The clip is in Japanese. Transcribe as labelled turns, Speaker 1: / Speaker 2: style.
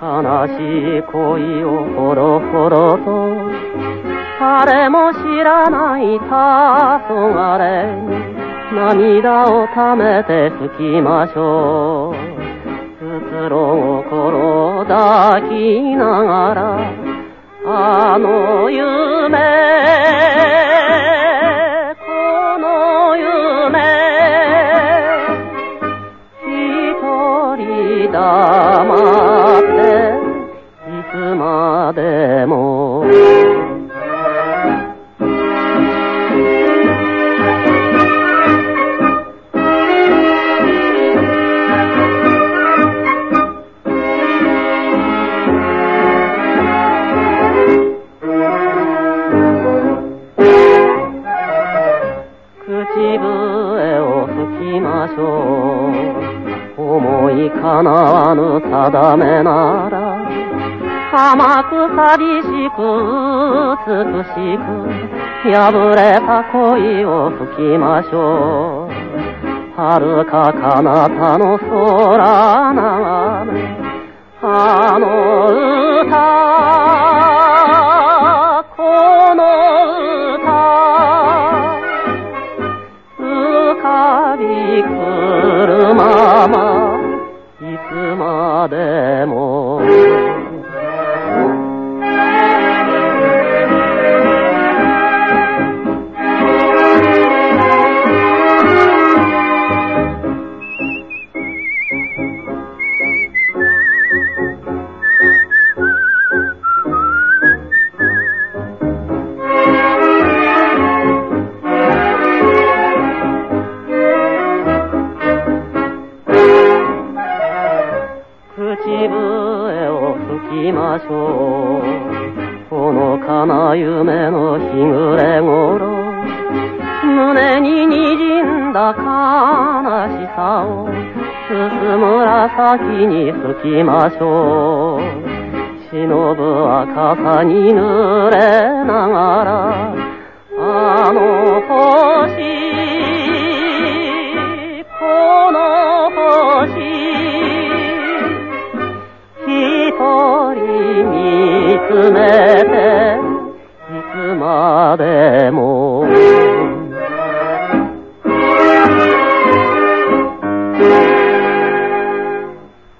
Speaker 1: 悲しい恋をほろほろと。誰も知らない黄昏に涙をためて吹きましょう。うつろ心抱きながら。あの夢黙っていつまでも。口笛を吹きましょう。思いかなわぬ定めなら甘く寂しく美しく破れた恋を吹きましょう。遥か彼方の空眺めあの歌この歌浮かびくましょう。ほのかな夢の日暮れ頃胸に滲んだ悲しさをすす紫に吹きましょう。忍ぶ赤さに濡れながらあの星この星。Amen.